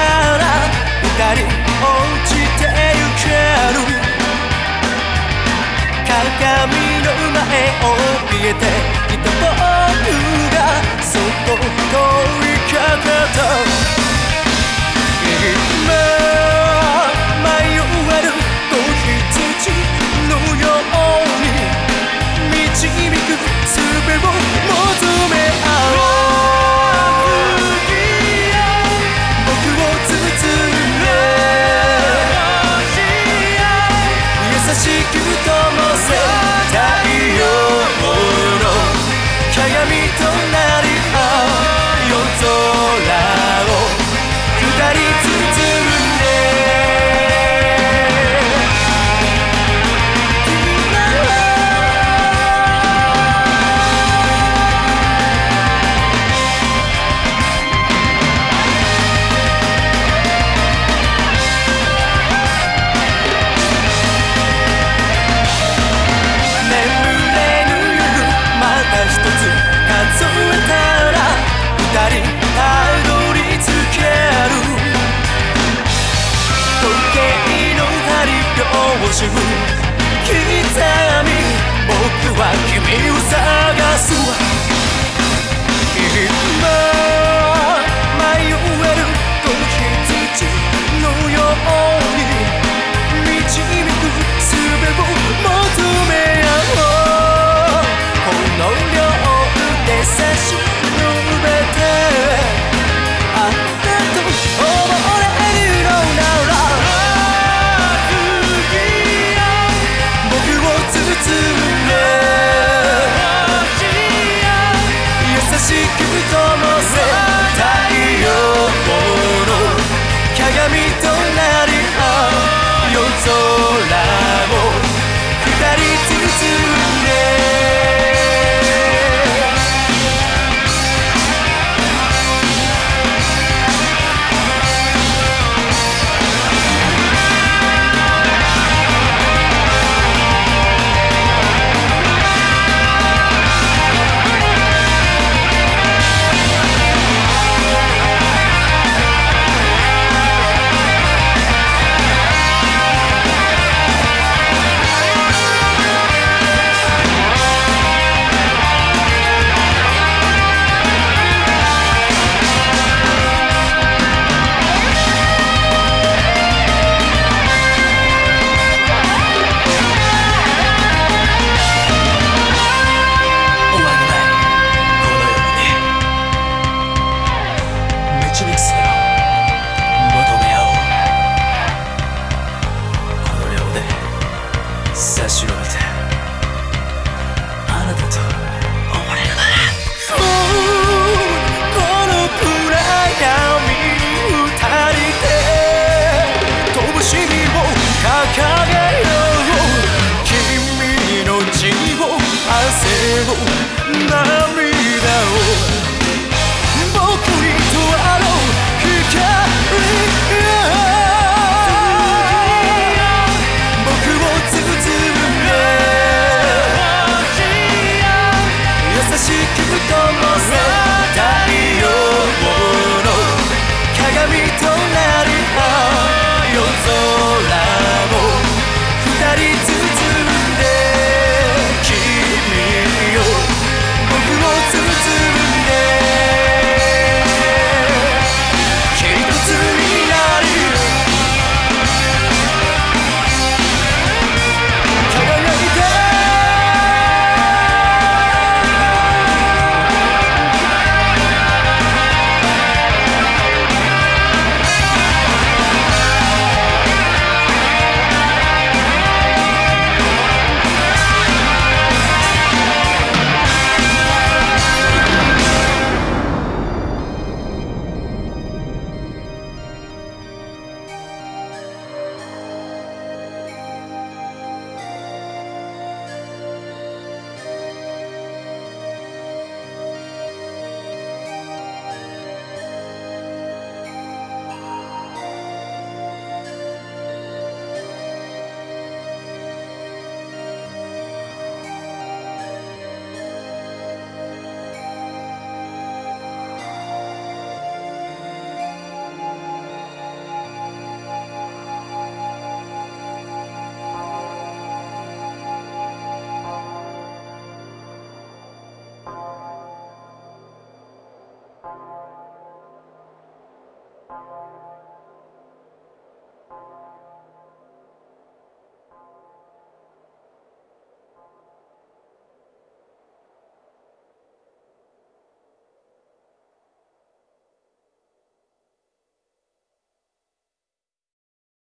から床に落ちてゆける。鏡の前を見えてきたと僕がそっと通りかかった。星を刻み僕は君を探すわ今迷えるこの羊のように